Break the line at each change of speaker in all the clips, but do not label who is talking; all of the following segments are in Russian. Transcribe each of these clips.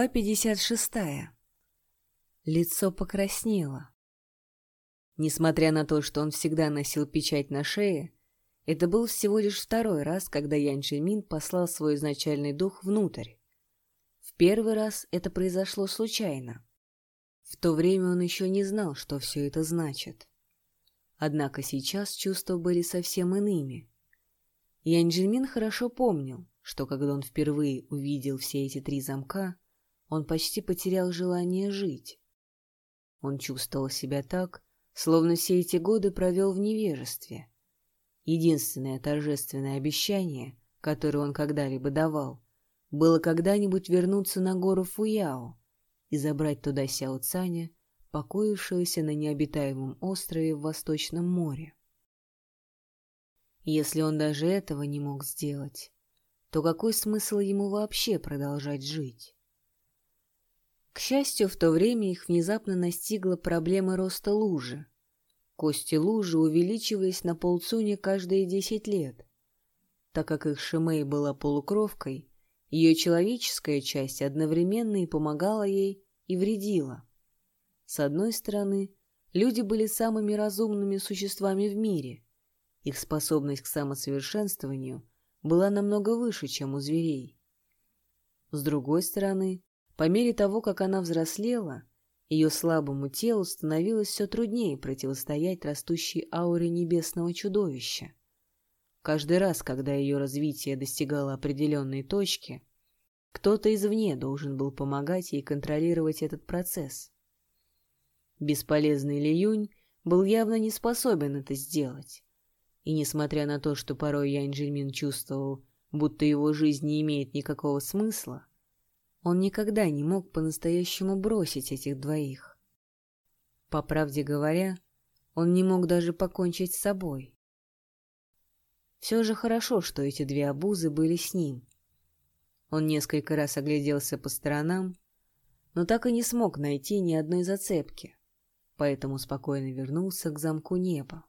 Глава 56. Лицо покраснело. Несмотря на то, что он всегда носил печать на шее, это был всего лишь второй раз, когда Ян Джимин послал свой изначальный дух внутрь. В первый раз это произошло случайно. В то время он еще не знал, что все это значит. Однако сейчас чувства были совсем иными. Ян Джимин хорошо помнил, что когда он впервые увидел все эти три замка, он почти потерял желание жить. Он чувствовал себя так, словно все эти годы провел в невежестве. Единственное торжественное обещание, которое он когда-либо давал, было когда-нибудь вернуться на гору Фуяо и забрать туда Сяо Цаня, покоившегося на необитаемом острове в Восточном море. Если он даже этого не мог сделать, то какой смысл ему вообще продолжать жить? К счастью, в то время их внезапно настигла проблема роста лужи. Кости лужи увеличивались на полцуня каждые десять лет. Так как их Шимей была полукровкой, ее человеческая часть одновременно и помогала ей, и вредила. С одной стороны, люди были самыми разумными существами в мире. Их способность к самосовершенствованию была намного выше, чем у зверей. С другой стороны, по мере того, как она взрослела, ее слабому телу становилось все труднее противостоять растущей ауре небесного чудовища. Каждый раз, когда ее развитие достигало определенной точки, кто-то извне должен был помогать ей контролировать этот процесс. Бесполезный Ли Юнь был явно не способен это сделать. И несмотря на то, что порой Янь Джельмин чувствовал, будто его жизнь не имеет никакого смысла, он никогда не мог по-настоящему бросить этих двоих. По правде говоря, он не мог даже покончить с собой. Все же хорошо, что эти две обузы были с ним. Он несколько раз огляделся по сторонам, но так и не смог найти ни одной зацепки, поэтому спокойно вернулся к замку неба.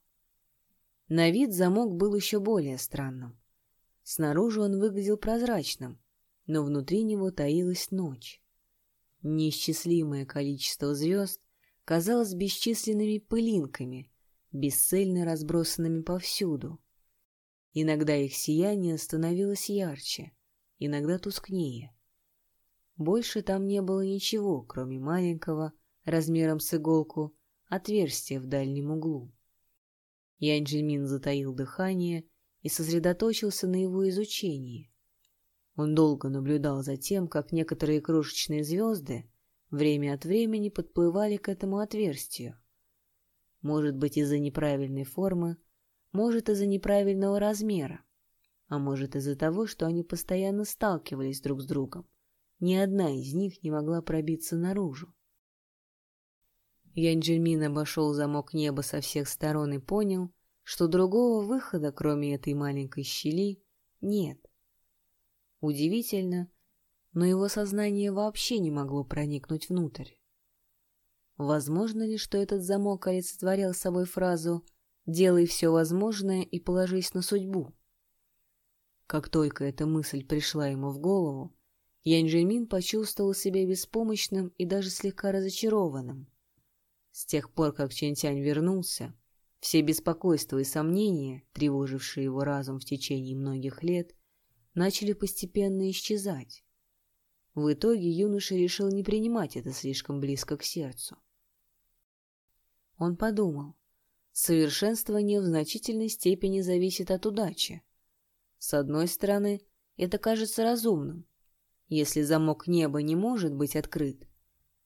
На вид замок был еще более странным. Снаружи он выглядел прозрачным, но внутри него таилась ночь. Неисчислимое количество звезд казалось бесчисленными пылинками, бесцельно разбросанными повсюду. Иногда их сияние становилось ярче, иногда тускнее. Больше там не было ничего, кроме маленького, размером с иголку, отверстия в дальнем углу. Янь Джимин затаил дыхание и сосредоточился на его изучении. Он долго наблюдал за тем, как некоторые крошечные звезды время от времени подплывали к этому отверстию. Может быть, из-за неправильной формы, может, из-за неправильного размера, а может, из-за того, что они постоянно сталкивались друг с другом. Ни одна из них не могла пробиться наружу. Янджельмин обошел замок неба со всех сторон и понял, что другого выхода, кроме этой маленькой щели, нет. Удивительно, но его сознание вообще не могло проникнуть внутрь. Возможно ли, что этот замок олицетворял собой фразу «делай все возможное и положись на судьбу»? Как только эта мысль пришла ему в голову, Янджельмин почувствовал себя беспомощным и даже слегка разочарованным. С тех пор, как Чентянь вернулся, все беспокойства и сомнения, тревожившие его разум в течение многих лет, начали постепенно исчезать. В итоге юноша решил не принимать это слишком близко к сердцу. Он подумал, совершенствование в значительной степени зависит от удачи. С одной стороны, это кажется разумным. Если замок неба не может быть открыт,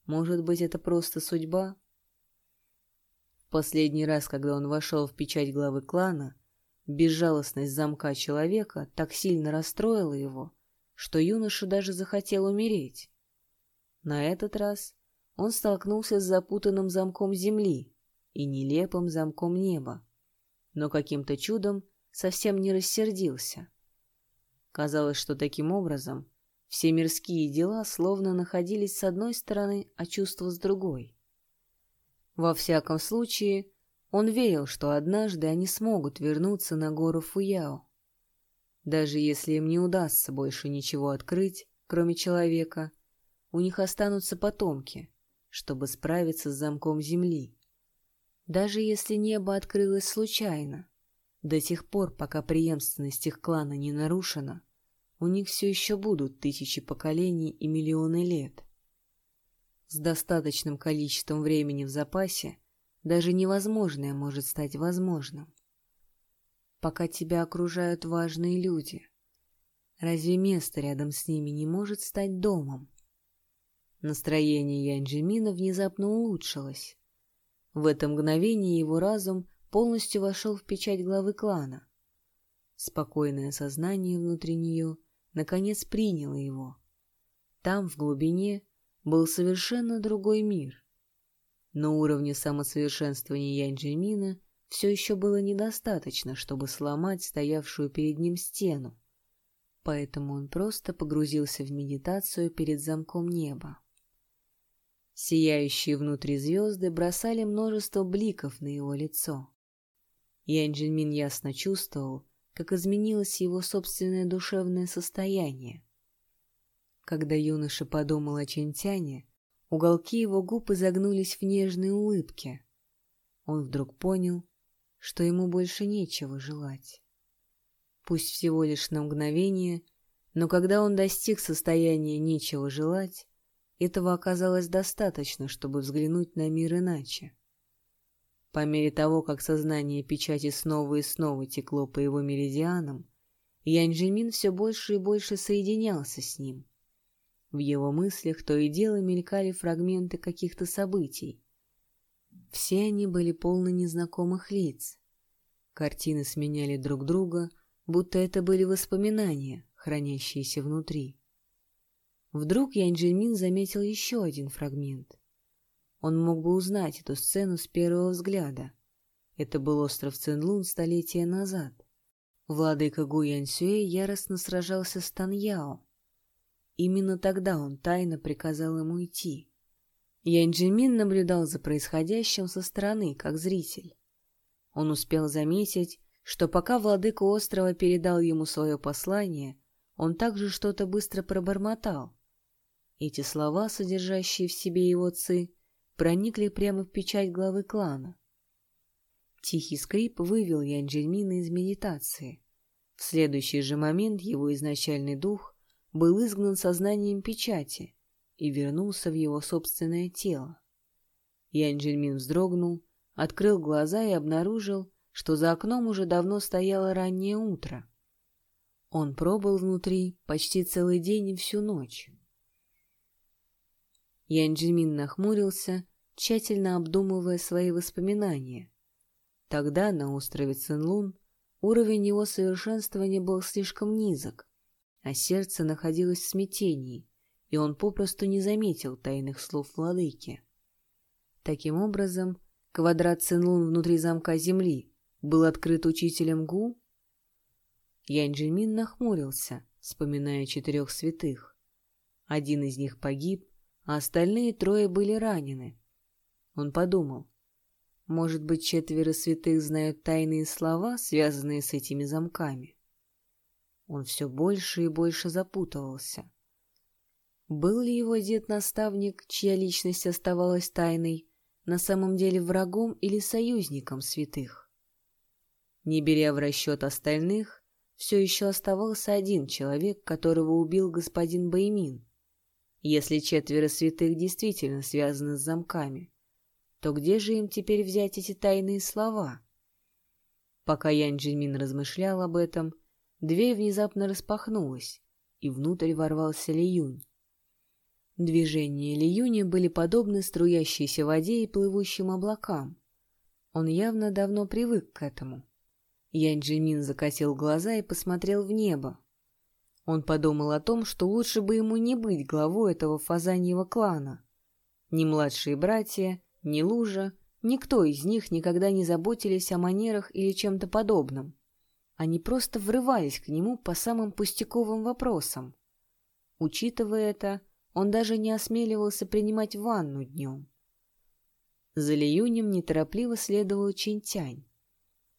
может быть, это просто судьба? Последний раз, когда он вошел в печать главы клана, безжалостность замка человека так сильно расстроила его, что юноша даже захотел умереть. На этот раз он столкнулся с запутанным замком земли и нелепым замком неба, но каким-то чудом совсем не рассердился. Казалось, что таким образом все мирские дела словно находились с одной стороны, а чувства с другой. Во всяком случае, он верил, что однажды они смогут вернуться на гору Фуяо. Даже если им не удастся больше ничего открыть, кроме человека, у них останутся потомки, чтобы справиться с замком Земли. Даже если небо открылось случайно, до тех пор, пока преемственность их клана не нарушена, у них все еще будут тысячи поколений и миллионы лет. С достаточным количеством времени в запасе даже невозможное может стать возможным. Пока тебя окружают важные люди, разве место рядом с ними не может стать домом? Настроение Янджимина внезапно улучшилось. В это мгновение его разум полностью вошел в печать главы клана. Спокойное сознание внутри нее наконец приняло его. Там, в глубине, был совершенно другой мир. Но уровня самосовершенствования Янджимина все еще было недостаточно, чтобы сломать стоявшую перед ним стену, поэтому он просто погрузился в медитацию перед замком неба. Сияющие внутри звезды бросали множество бликов на его лицо. Ян Джинмин ясно чувствовал, как изменилось его собственное душевное состояние. Когда юноша подумал о Чентяне, уголки его губ изогнулись в нежной улыбке. Он вдруг понял, что ему больше нечего желать. Пусть всего лишь на мгновение, но когда он достиг состояния нечего желать, этого оказалось достаточно, чтобы взглянуть на мир иначе. По мере того, как сознание печати снова и снова текло по его меридианам, Янь-Джимин все больше и больше соединялся с ним. В его мыслях то и дело мелькали фрагменты каких-то событий. Все они были полны незнакомых лиц. Картины сменяли друг друга, будто это были воспоминания, хранящиеся внутри. Вдруг Янь Джинмин заметил еще один фрагмент. Он мог бы узнать эту сцену с первого взгляда. Это был остров Цинлун столетия назад. Владыка Гу Янсюэ яростно сражался с Таньяо. Именно тогда он тайно приказал ему идти. Янь Джимин наблюдал за происходящим со стороны, как зритель. Он успел заметить, что пока владыка острова передал ему свое послание, он также что-то быстро пробормотал. Эти слова, содержащие в себе его ци, проникли прямо в печать главы клана. Тихий скрип вывел Ян Джельмина из медитации. В следующий же момент его изначальный дух был изгнан сознанием печати и вернулся в его собственное тело. Ян Джельмин вздрогнул, открыл глаза и обнаружил, что за окном уже давно стояло раннее утро. Он пробыл внутри почти целый день и всю ночь. Ян Джимин нахмурился, тщательно обдумывая свои воспоминания. Тогда на острове Цинлун уровень его совершенствования был слишком низок, а сердце находилось в смятении, и он попросту не заметил тайных слов владыки. Таким образом, квадрат Цинлун внутри замка Земли был открыт учителем Гу? Янь Джимин нахмурился, вспоминая четырех святых. Один из них погиб, а остальные трое были ранены. Он подумал, может быть, четверо святых знают тайные слова, связанные с этими замками. Он все больше и больше запутывался. Был ли его дед-наставник, чья личность оставалась тайной, на самом деле врагом или союзником святых? Не беря в расчет остальных, все еще оставался один человек, которого убил господин Баймин. Если четверо святых действительно связаны с замками, то где же им теперь взять эти тайные слова? Пока Ян Джинмин размышлял об этом, дверь внезапно распахнулась, и внутрь ворвался Ли Юнь. Движения Ли Юня были подобны струящейся воде и плывущим облакам. Он явно давно привык к этому. Ян Джимин закатил глаза и посмотрел в небо, он подумал о том, что лучше бы ему не быть главой этого фазаньего клана. Ни младшие братья, ни Лужа, никто из них никогда не заботились о манерах или чем-то подобном. Они просто врывались к нему по самым пустяковым вопросам. Учитывая это, он даже не осмеливался принимать ванну днем. За Лиюнем неторопливо следовал Чинтянь.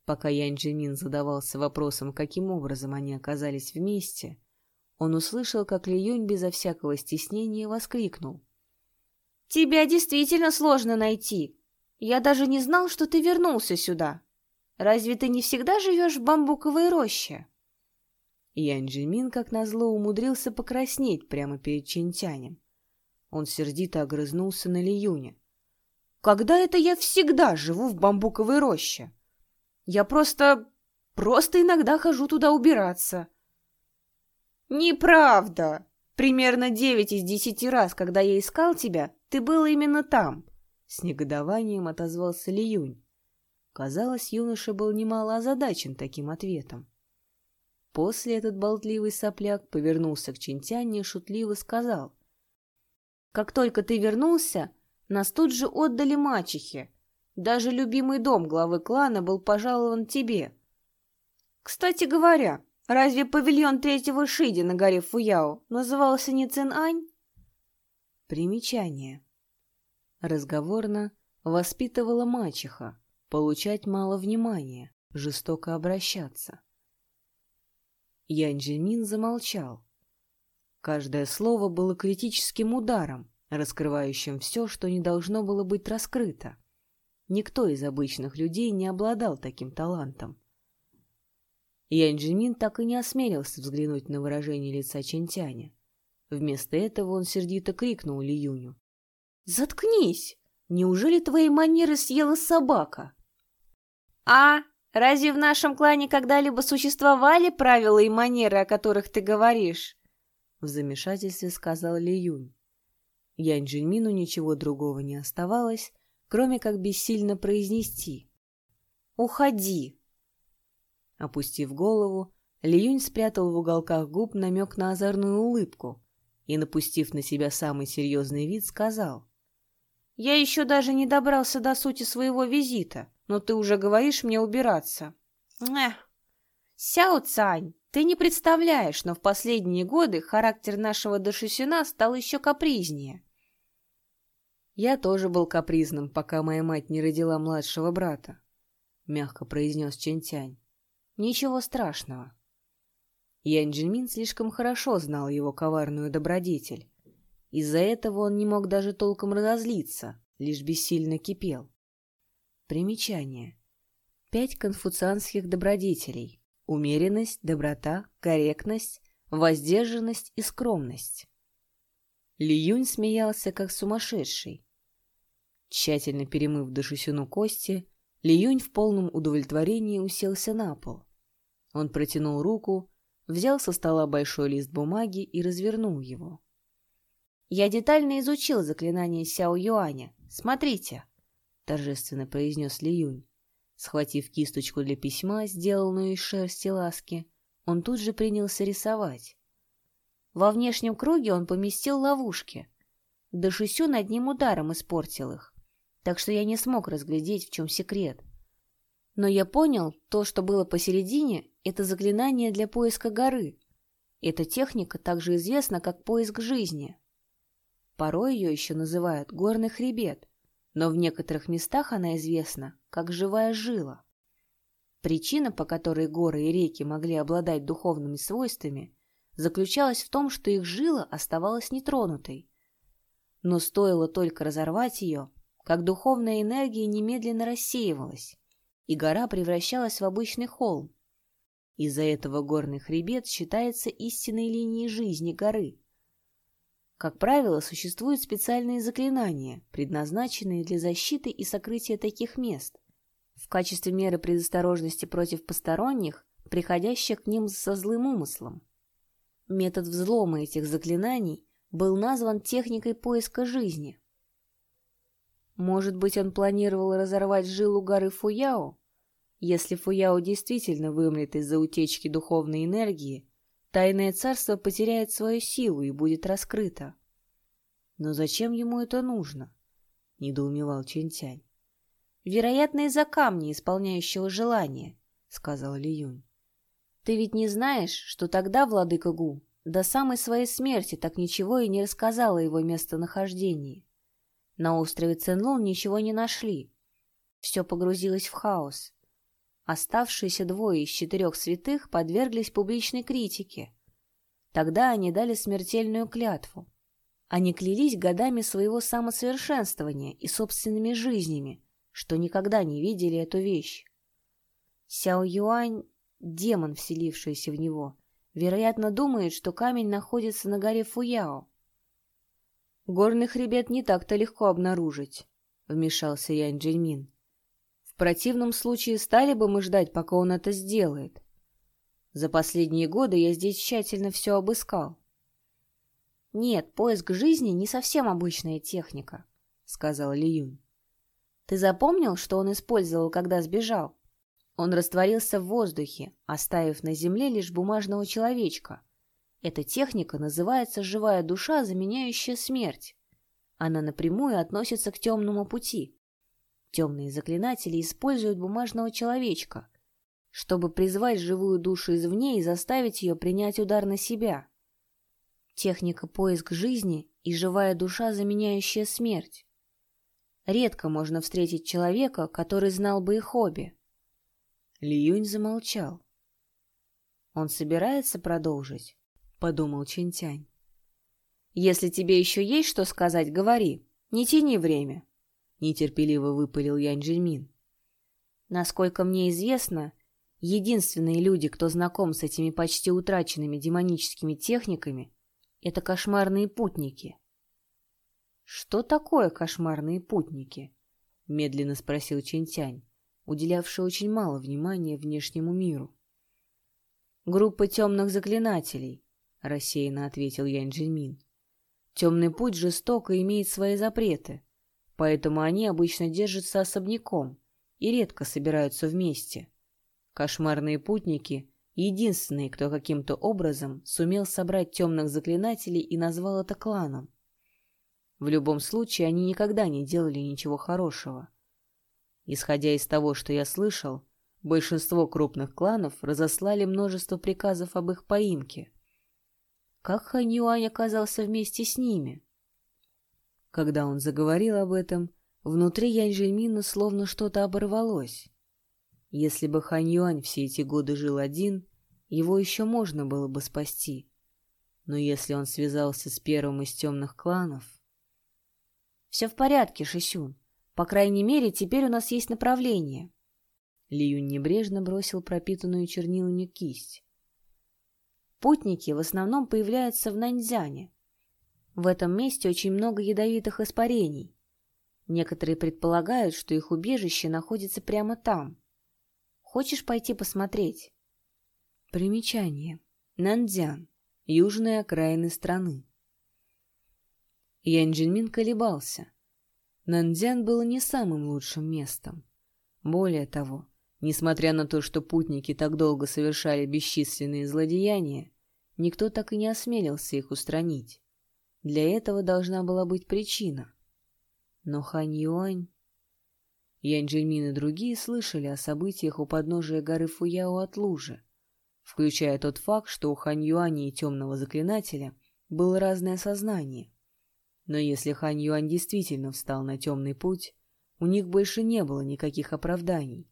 Пока Янь Джимин задавался вопросом, каким образом они оказались вместе, он услышал, как Ли Юнь безо всякого стеснения воскликнул.
«Тебя действительно сложно найти. Я даже не знал, что ты вернулся сюда. Разве ты не всегда живешь в бамбуковой роще?»
Янь Джимин, как назло, умудрился покраснеть прямо перед Чинтянем. Он сердито огрызнулся на Ли Юня. «Когда это я всегда живу в бамбуковой роще? Я просто... просто иногда хожу туда убираться».
«Неправда! Примерно девять из десяти раз, когда я искал тебя, ты был именно там!»
С негодованием отозвался Ли Юнь. Казалось, юноша был немало озадачен таким ответом. После этот болтливый сопляк повернулся к Чинтяне и шутливо сказал.
«Как только ты вернулся, нас тут же отдали мачехе. Даже любимый дом главы клана был пожалован тебе. Кстати говоря, Разве павильон третьего Шиди на горе Фуяо назывался не Цин-Ань?
Примечание. Разговорно воспитывала мачеха, получать мало внимания, жестоко обращаться. Янь Джимин замолчал. Каждое слово было критическим ударом, раскрывающим все, что не должно было быть раскрыто. Никто из обычных людей не обладал таким талантом. Янь Джимин так и не осмелился взглянуть на выражение лица Чентяня. Вместо этого он сердито крикнул Ли Юню.
«Заткнись! Неужели твои манеры съела собака?» «А, разве в нашем клане когда-либо существовали правила и манеры, о которых ты говоришь?»
В замешательстве сказал Ли Юнь. Янь Джиньмину ничего другого не оставалось, кроме как бессильно произнести.
«Уходи!»
Опустив голову, Лиюнь спрятал в уголках губ намек на озорную улыбку и, напустив на себя самый серьезный вид, сказал.
«Я еще даже не добрался до сути своего визита, но ты уже говоришь мне убираться». «Эх, Сяо Цань, ты не представляешь, но в последние годы характер нашего Дашисюна стал еще капризнее».
«Я тоже был капризным, пока моя мать не родила младшего брата», — мягко произнес Чентянь. Ничего страшного. Ян Джинмин слишком хорошо знал его коварную добродетель. Из-за этого он не мог даже толком разозлиться, лишь бессильно кипел. Примечание. Пять конфуцианских добродетелей. Умеренность, доброта, корректность, воздержанность и скромность. Ли Юнь смеялся, как сумасшедший. Тщательно перемыв Дашусюну кости, Ли Юнь в полном удовлетворении уселся на пол. Он протянул руку, взял со стола большой лист бумаги и развернул его.
«Я детально изучил заклинание Сяо Юаня. Смотрите!» — торжественно произнес Ли Юнь.
Схватив кисточку для письма, сделанную из шерсти ласки, он тут же принялся рисовать.
Во внешнем круге он поместил ловушки. Да Шисюн одним ударом испортил их, так что я не смог разглядеть, в чем секрет. Но я понял, то, что было посередине, это заклинание для поиска горы. Эта техника также известна как поиск жизни. Порой ее еще называют горный хребет, но в некоторых местах она известна как живая жила. Причина, по которой горы и реки могли обладать духовными свойствами, заключалась в том, что их жила оставалась нетронутой. Но стоило только разорвать ее, как духовная энергия немедленно рассеивалась, и гора превращалась в обычный холм, из-за этого горный хребет считается истинной линией жизни горы. Как правило, существуют специальные заклинания, предназначенные для защиты и сокрытия таких мест, в качестве меры предосторожности против посторонних, приходящих к ним со злым умыслом. Метод взлома этих заклинаний был назван техникой поиска жизни. Может быть, он планировал разорвать жилу горы Фуяо, если Фуяо действительно вымрет из-за утечки духовной энергии, тайное царство потеряет свою силу и будет раскрыто. Но зачем ему это нужно? — недоумевал Чентянь. — Вероятно, из-за камня, исполняющего желание, — сказал Ли Юнь. — Ты ведь не знаешь, что тогда владыка Гу до самой своей смерти так ничего и не рассказал о его местонахождении. На острове Ценлун ничего не нашли. Все погрузилось в хаос. Оставшиеся двое из четырех святых подверглись публичной критике. Тогда они дали смертельную клятву. Они клялись годами своего самосовершенствования и собственными жизнями, что никогда не видели эту вещь. Сяо Юань, демон, вселившийся в него, вероятно, думает, что камень находится на горе Фуяо.
«Горный хребет не так-то легко обнаружить», — вмешался Янь Джельмин. «В противном случае стали бы мы ждать, пока он это сделает. За последние годы я здесь тщательно все обыскал».
«Нет, поиск жизни не совсем обычная техника», — сказал Ли Юнь. «Ты запомнил, что он использовал, когда сбежал?» Он растворился в воздухе, оставив на земле лишь бумажного человечка, эта техника называется «живая душа, заменяющая смерть». Она напрямую относится к темному пути. Темные заклинатели используют бумажного человечка, чтобы призвать живую душу извне и заставить ее принять удар на себя. Техника поиск жизни и живая душа, заменяющая смерть. Редко можно встретить человека, который знал бы их обе.
Ли Юнь замолчал.
Он собирается продолжить?
— подумал Чинтянь.
«Если тебе еще есть что сказать, говори. Не тяни время», — нетерпеливо выпалил Янь Джельмин. «Насколько мне известно, единственные люди, кто знаком с этими почти утраченными демоническими техниками, это кошмарные путники». «Что такое кошмарные путники?» — медленно спросил Чинтянь, уделявший очень мало внимания внешнему миру. «Группа темных заклинателей», — рассеянно ответил Янь Джельмин. «Темный путь жестоко имеет свои запреты, поэтому они обычно держатся особняком и редко собираются вместе. Кошмарные путники — единственные, кто каким-то образом сумел собрать темных заклинателей и назвал это кланом. В любом случае, они никогда не делали ничего хорошего. Исходя из того, что я слышал, большинство крупных кланов разослали множество приказов об их поимке — как Хань Юань оказался вместе с ними? Когда он заговорил об этом, внутри Янь Жельмина словно что-то оборвалось. Если бы Хань Юань все эти годы жил один, его еще можно было бы спасти. Но если он связался с первым из темных кланов... «Все в порядке, Шисюн. По крайней мере, теперь у нас есть направление». Ли Юнь небрежно бросил пропитанную чернилами кисть. Путники в основном появляются в Наньцзяне. В этом месте очень много ядовитых испарений. Некоторые предполагают, что их убежище находится прямо там. Хочешь пойти посмотреть?
Примечание. Наньцзян. Южные окраины страны. Ян Джинмин колебался. Наньцзян было не самым лучшим местом. Более того, Несмотря на то, что путники так долго совершали бесчисленные злодеяния, никто так и не осмелился их устранить. Для этого должна была быть причина. Но Хань Юань... Янь Джельмин и другие слышали о событиях у подножия горы Фуяо от лужи, включая тот факт, что у Хань Юани и темного заклинателя было разное сознание. Но если Хань Юань действительно встал на темный путь, у них больше не было никаких оправданий.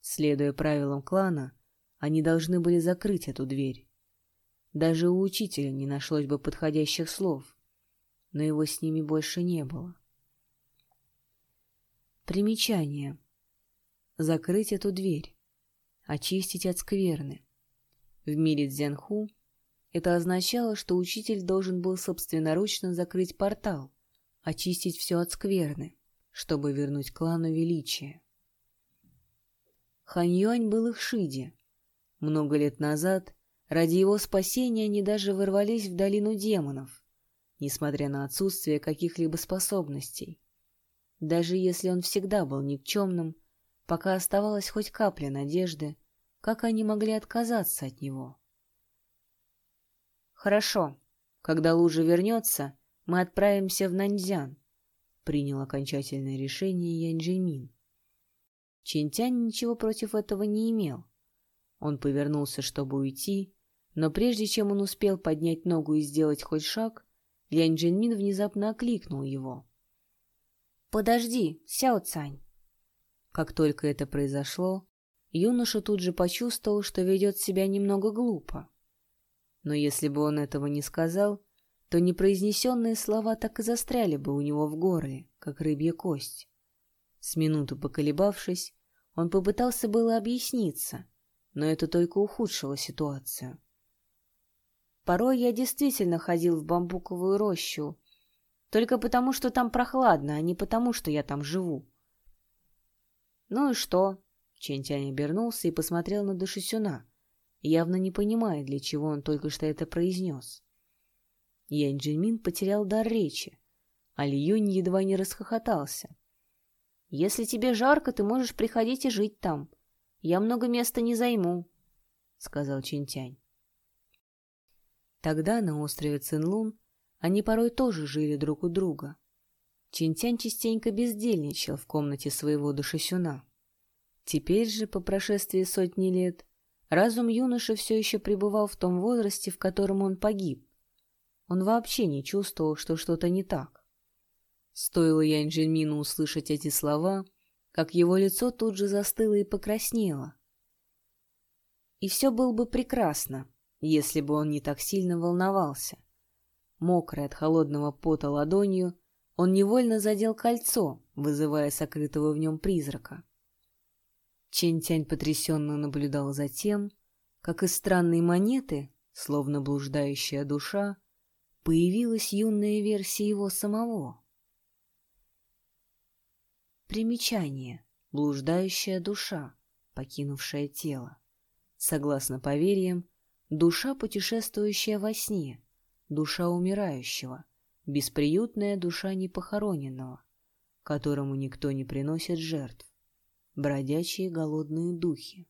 Следуя правилам клана, они должны были закрыть эту дверь. Даже у учителя не нашлось бы подходящих слов, но его с ними больше не было. Примечание. Закрыть эту дверь. Очистить от скверны. В мире Дзянху это означало, что учитель должен был собственноручно закрыть портал, очистить все от скверны, чтобы вернуть клану величие. Хань был их Шиди. Много лет назад ради его спасения они даже ворвались в долину демонов, несмотря на отсутствие каких-либо способностей. Даже если он всегда был никчемным, пока оставалась хоть капля надежды, как они могли отказаться от него? «Хорошо. Когда лужа вернется, мы отправимся в Наньцзян», — принял окончательное решение Янь Джимин. Чинтянь ничего против этого не имел. Он повернулся, чтобы уйти, но прежде чем он успел поднять ногу и сделать хоть шаг, Лянь Джинмин внезапно окликнул его. «Подожди, Сяо Цань!» Как только это произошло, юноша тут же почувствовал, что ведет себя немного глупо. Но если бы он этого не сказал, то непроизнесенные слова так и застряли бы у него в горле, как рыбья кость. С минуту поколебавшись, он попытался было объясниться, но это только ухудшило ситуацию.
Порой я действительно ходил в бамбуковую рощу, только потому, что там прохладно, а не потому, что я там живу.
Ну и что? Чентянь обернулся и посмотрел на Дашисюна, явно не понимая, для чего он только что это произнес. Янь Джинмин потерял дар речи, а Ли едва не расхохотался.
«Если тебе жарко, ты можешь приходить и жить там. Я много места не займу», — сказал Чинтянь.
Тогда на острове Цинлун они порой тоже жили друг у друга. Чинтянь частенько бездельничал в комнате своего душесюна. Теперь же, по прошествии сотни лет, разум юноши все еще пребывал в том возрасте, в котором он погиб. Он вообще не чувствовал, что что-то не так. Стоило Янь Джельмину услышать эти слова, как его лицо тут же застыло и покраснело. И все было бы прекрасно, если бы он не так сильно волновался. Мокрый от холодного пота ладонью, он невольно задел кольцо, вызывая сокрытого в нем призрака. Чень-тянь потрясенно наблюдал за тем, как из странной монеты, словно блуждающая душа, появилась юная версия его самого. Примечание. Блуждающая душа, покинувшая тело. Согласно поверьям, душа, путешествующая во сне, душа умирающего, бесприютная душа непохороненного, которому никто не приносит жертв, бродячие голодные духи.